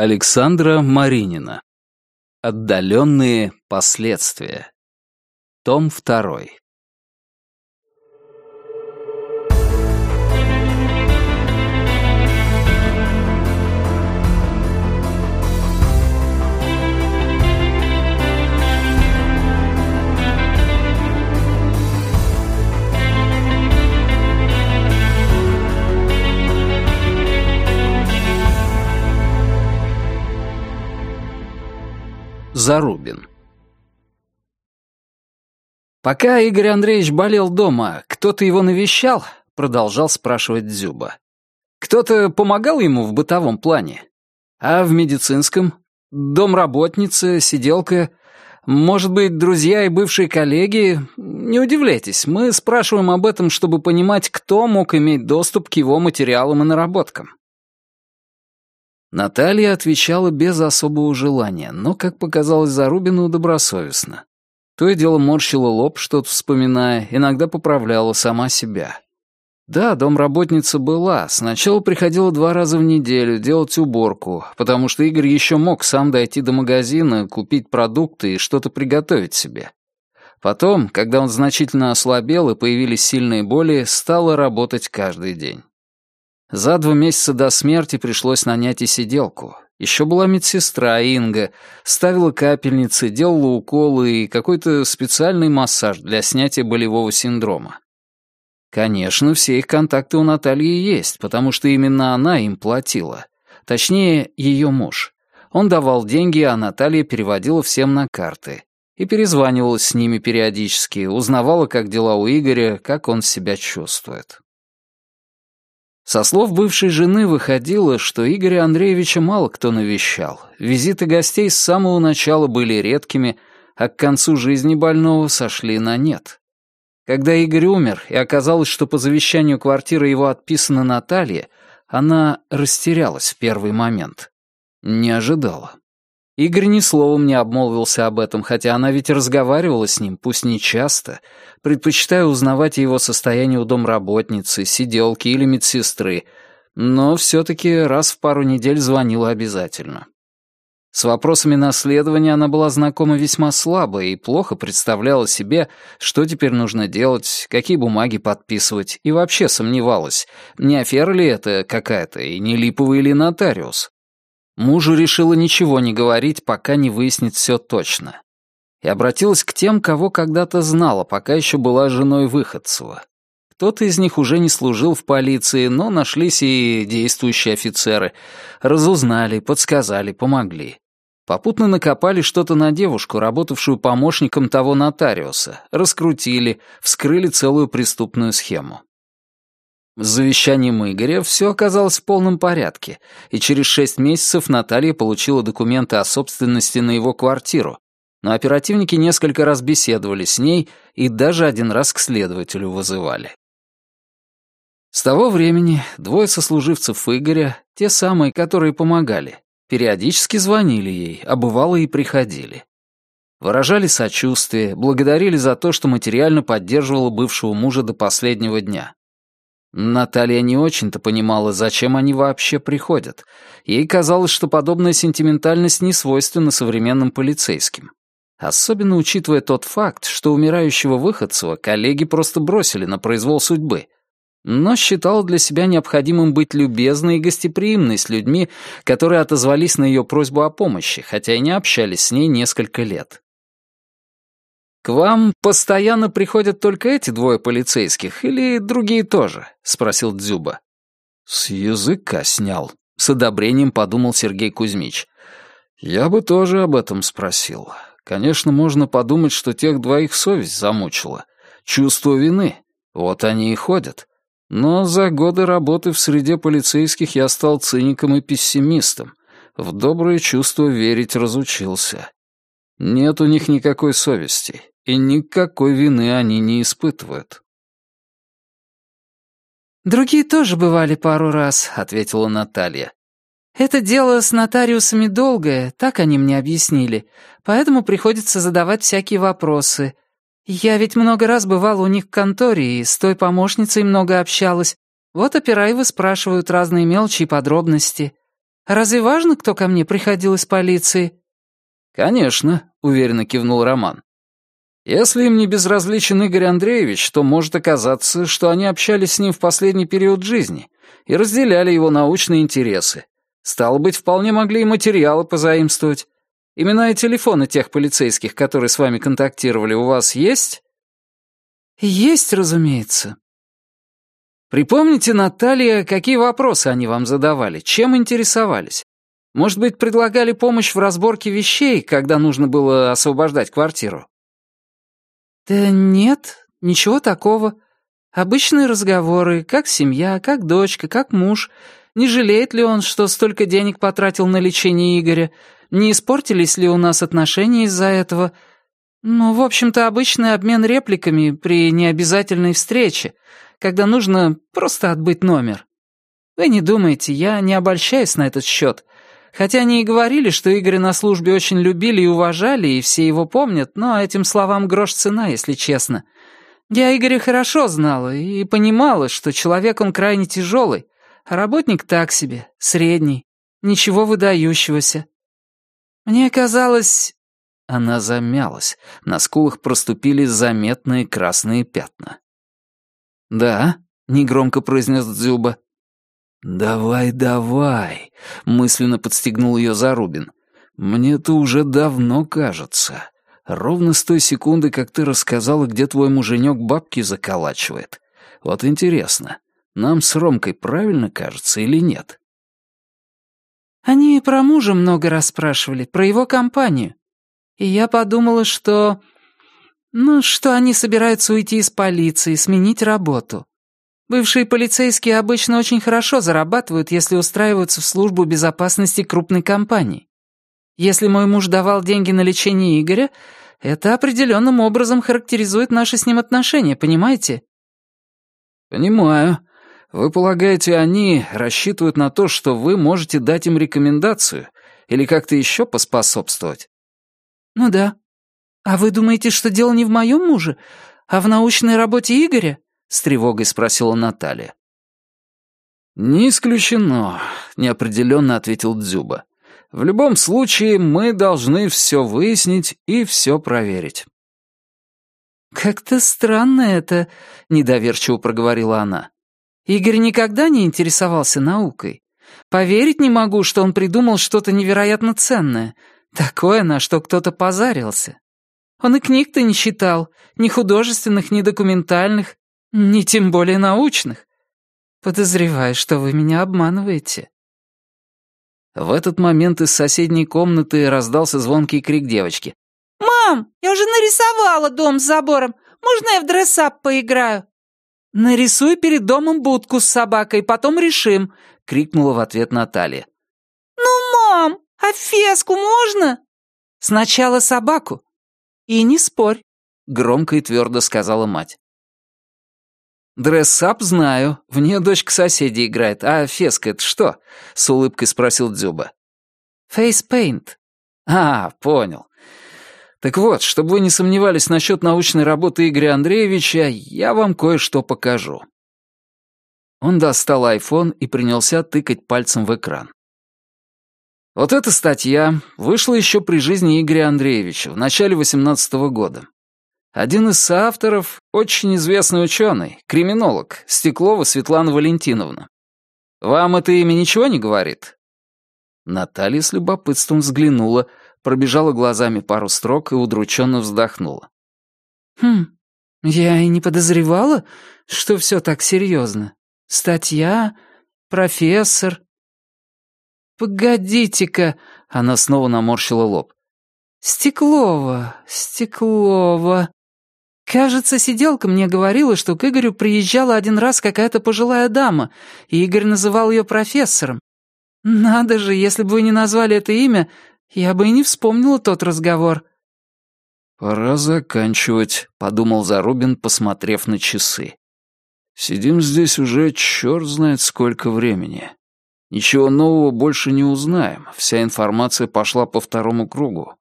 Александра Маринина. Отдаленные последствия. Том второй. Зарубин. «Пока Игорь Андреевич болел дома, кто-то его навещал?» — продолжал спрашивать Дзюба. «Кто-то помогал ему в бытовом плане? А в медицинском? Домработница, сиделка? Может быть, друзья и бывшие коллеги? Не удивляйтесь, мы спрашиваем об этом, чтобы понимать, кто мог иметь доступ к его материалам и наработкам. Наталья отвечала без особого желания, но, как показалось Зарубину, добросовестно. То и дело морщила лоб, что-то вспоминая, иногда поправляла сама себя. Да, домработница была. Сначала приходила два раза в неделю делать уборку, потому что Игорь еще мог сам дойти до магазина, купить продукты и что-то приготовить себе. Потом, когда он значительно ослабел и появились сильные боли, стала работать каждый день. За два месяца до смерти пришлось нанять и сиделку. Еще была медсестра Инга, ставила капельницы, делала уколы и какой-то специальный массаж для снятия болевого синдрома. Конечно, все их контакты у Натальи есть, потому что именно она им платила. Точнее, ее муж. Он давал деньги, а Наталья переводила всем на карты. И перезванивала с ними периодически, узнавала, как дела у Игоря, как он себя чувствует. Со слов бывшей жены выходило, что Игоря Андреевича мало кто навещал. Визиты гостей с самого начала были редкими, а к концу жизни больного сошли на нет. Когда Игорь умер, и оказалось, что по завещанию квартиры его отписана Наталья, она растерялась в первый момент. Не ожидала. Игорь ни словом не обмолвился об этом, хотя она ведь разговаривала с ним, пусть не часто, предпочитая узнавать его состояние у домработницы, сиделки или медсестры, но все-таки раз в пару недель звонила обязательно. С вопросами наследования она была знакома весьма слабо и плохо представляла себе, что теперь нужно делать, какие бумаги подписывать, и вообще сомневалась, не афера ли это какая-то и не липовый ли нотариус. Мужу решила ничего не говорить, пока не выяснит все точно. И обратилась к тем, кого когда-то знала, пока еще была женой Выходцева. Кто-то из них уже не служил в полиции, но нашлись и действующие офицеры. Разузнали, подсказали, помогли. Попутно накопали что-то на девушку, работавшую помощником того нотариуса, раскрутили, вскрыли целую преступную схему. С завещанием Игоря все оказалось в полном порядке, и через шесть месяцев Наталья получила документы о собственности на его квартиру, но оперативники несколько раз беседовали с ней и даже один раз к следователю вызывали. С того времени двое сослуживцев Игоря, те самые, которые помогали, периодически звонили ей, а бывало и приходили. Выражали сочувствие, благодарили за то, что материально поддерживала бывшего мужа до последнего дня. Наталья не очень-то понимала, зачем они вообще приходят. Ей казалось, что подобная сентиментальность не свойственна современным полицейским. Особенно учитывая тот факт, что умирающего Выходцева коллеги просто бросили на произвол судьбы. Но считала для себя необходимым быть любезной и гостеприимной с людьми, которые отозвались на ее просьбу о помощи, хотя и не общались с ней несколько лет. «К вам постоянно приходят только эти двое полицейских или другие тоже?» — спросил Дзюба. «С языка снял», — с одобрением подумал Сергей Кузьмич. «Я бы тоже об этом спросил. Конечно, можно подумать, что тех двоих совесть замучила. Чувство вины. Вот они и ходят. Но за годы работы в среде полицейских я стал циником и пессимистом. В доброе чувство верить разучился. Нет у них никакой совести, и никакой вины они не испытывают. «Другие тоже бывали пару раз», — ответила Наталья. «Это дело с нотариусами долгое, так они мне объяснили, поэтому приходится задавать всякие вопросы. Я ведь много раз бывала у них в конторе и с той помощницей много общалась. Вот опера и выспрашивают разные мелочи и подробности. Разве важно, кто ко мне приходил из полиции?» «Конечно», — уверенно кивнул Роман. «Если им не безразличен Игорь Андреевич, то может оказаться, что они общались с ним в последний период жизни и разделяли его научные интересы. Стало быть, вполне могли и материалы позаимствовать. Имена и телефоны тех полицейских, которые с вами контактировали, у вас есть?» «Есть, разумеется». «Припомните, Наталья, какие вопросы они вам задавали, чем интересовались? Может быть, предлагали помощь в разборке вещей, когда нужно было освобождать квартиру?» «Да нет, ничего такого. Обычные разговоры, как семья, как дочка, как муж. Не жалеет ли он, что столько денег потратил на лечение Игоря? Не испортились ли у нас отношения из-за этого? Ну, в общем-то, обычный обмен репликами при необязательной встрече, когда нужно просто отбыть номер. Вы не думайте, я не обольщаюсь на этот счет. Хотя они и говорили, что Игоря на службе очень любили и уважали, и все его помнят, но этим словам грош цена, если честно. Я Игоря хорошо знала и понимала, что человек он крайне тяжелый, а работник так себе, средний, ничего выдающегося. Мне казалось...» Она замялась. На скулах проступили заметные красные пятна. «Да», — негромко произнес Дзюба. «Давай, давай», — мысленно подстегнул ее Зарубин. «Мне-то уже давно кажется. Ровно с той секунды, как ты рассказала, где твой муженек бабки заколачивает. Вот интересно, нам с Ромкой правильно кажется или нет?» Они про мужа много расспрашивали, про его компанию. И я подумала, что... Ну, что они собираются уйти из полиции, сменить работу. Бывшие полицейские обычно очень хорошо зарабатывают, если устраиваются в службу безопасности крупной компании. Если мой муж давал деньги на лечение Игоря, это определенным образом характеризует наши с ним отношения, понимаете? Понимаю. Вы полагаете, они рассчитывают на то, что вы можете дать им рекомендацию или как-то еще поспособствовать? Ну да. А вы думаете, что дело не в моем муже, а в научной работе Игоря? С тревогой спросила Наталья. «Не исключено», — неопределенно ответил Дзюба. «В любом случае, мы должны все выяснить и все проверить». «Как-то странно это», — недоверчиво проговорила она. Игорь никогда не интересовался наукой. Поверить не могу, что он придумал что-то невероятно ценное. Такое, на что кто-то позарился. Он и книг-то не читал, ни художественных, ни документальных, ни тем более научных. Подозреваю, что вы меня обманываете». В этот момент из соседней комнаты раздался звонкий крик девочки. «Мам, я уже нарисовала дом с забором. Можно я в дрессап поиграю?» «Нарисуй перед домом будку с собакой, потом решим», — крикнула в ответ Наталья. «Ну, мам, а феску можно?» «Сначала собаку». «И не спорь», — громко и твердо сказала мать. «Дрессап знаю. В нее дочка соседей играет. А феска — это что?» — с улыбкой спросил Дзюба. «Фейспейнт». «А, понял. Так вот, чтобы вы не сомневались насчет научной работы Игоря Андреевича, я вам кое-что покажу». Он достал айфон и принялся тыкать пальцем в экран. Вот эта статья вышла еще при жизни Игоря Андреевича в начале 18 -го года. Один из соавторов — очень известный ученый, криминолог, Стеклова Светлана Валентиновна. Вам это имя ничего не говорит? Наталья с любопытством взглянула, пробежала глазами пару строк и удрученно вздохнула. «Хм, я и не подозревала, что все так серьезно. Статья, профессор...» «Погодите-ка!» — она снова наморщила лоб. «Стеклова, Стеклова...» Кажется, сиделка мне говорила, что к Игорю приезжала один раз какая-то пожилая дама, и Игорь называл ее профессором. Надо же, если бы вы не назвали это имя, я бы и не вспомнила тот разговор». «Пора заканчивать», — подумал Зарубин, посмотрев на часы. «Сидим здесь уже черт знает сколько времени. Ничего нового больше не узнаем, вся информация пошла по второму кругу».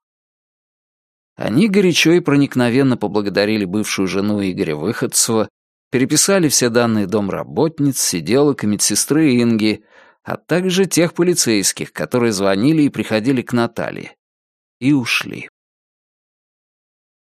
Они горячо и проникновенно поблагодарили бывшую жену Игоря Выходцева, переписали все данные домработниц, сиделок и медсестры Инги, а также тех полицейских, которые звонили и приходили к Наталье. И ушли.